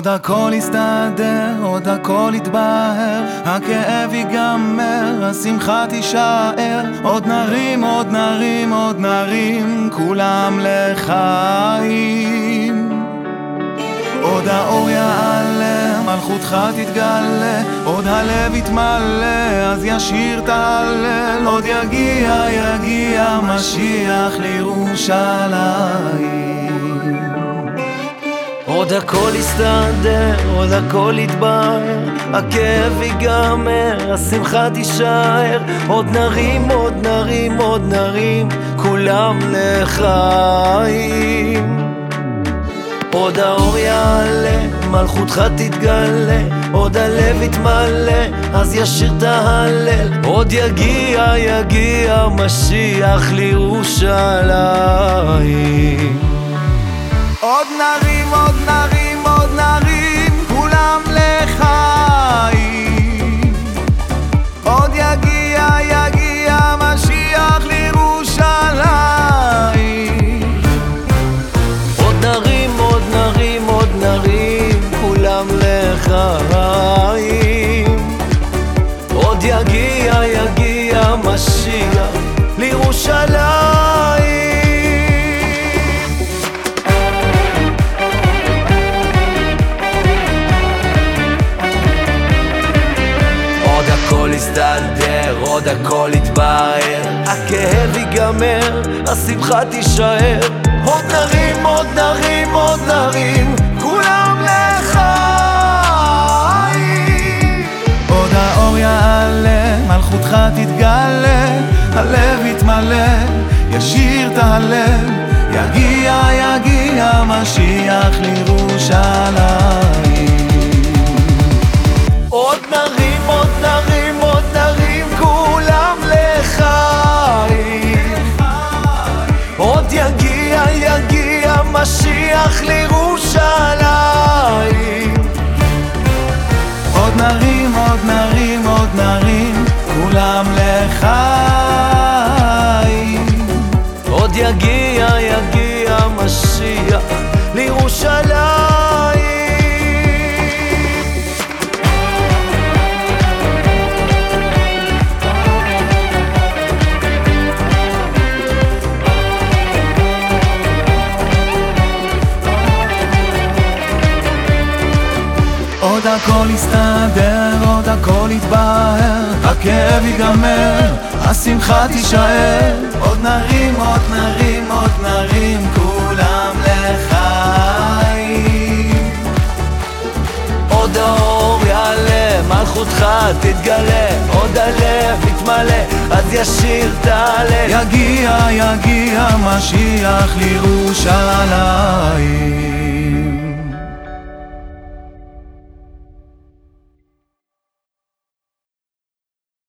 עוד הכל יסתדר, עוד הכל יתבהר, הכאב ייגמר, השמחה תישאר, עוד נרים, עוד נרים, עוד נרים, כולם לחיים. עוד האור יעלה, מלכותך תתגלה, עוד הלב יתמלא, אז ישיר תהלל, עוד יגיע, יגיע משיח לירושלים. עוד הכל יסתדר, עוד הכל יתבהר, הכאב ייגמר, השמחה תישאר, עוד נרים, עוד נרים, עוד נרים, כולם לחיים. עוד האור יעלה, מלכותך תתגלה, עוד הלב יתמלא, אז ישיר תהלל, עוד יגיע, יגיע משיח לירושלים. עוד נרים, עוד נרים, יסתדר, עוד הכל יתבהר, הכאב ייגמר, השמחה תישאר. עוד נרים, עוד נרים, עוד נרים, כולם לחיים. עוד האור יעלה, מלכותך תתגלה, הלב יתמלא, ישיר תהלל, יגיע, יגיע משיח לירושלים. עוד נרים, עוד נרים, כולם לחיים. עוד יגיע, יגיע משיח לירושלים. עוד הכל יסתדר, עוד הכל יתבהר, הכאב ייגמר, השמחה תישאר. עוד נרים, עוד נרים, עוד נרים, כולם לחיים. עוד האור יעלה, מלכותך תתגלה, עוד הלב יתמלא, אז ישיר תעלה. יגיע, יגיע משיח לירושלים.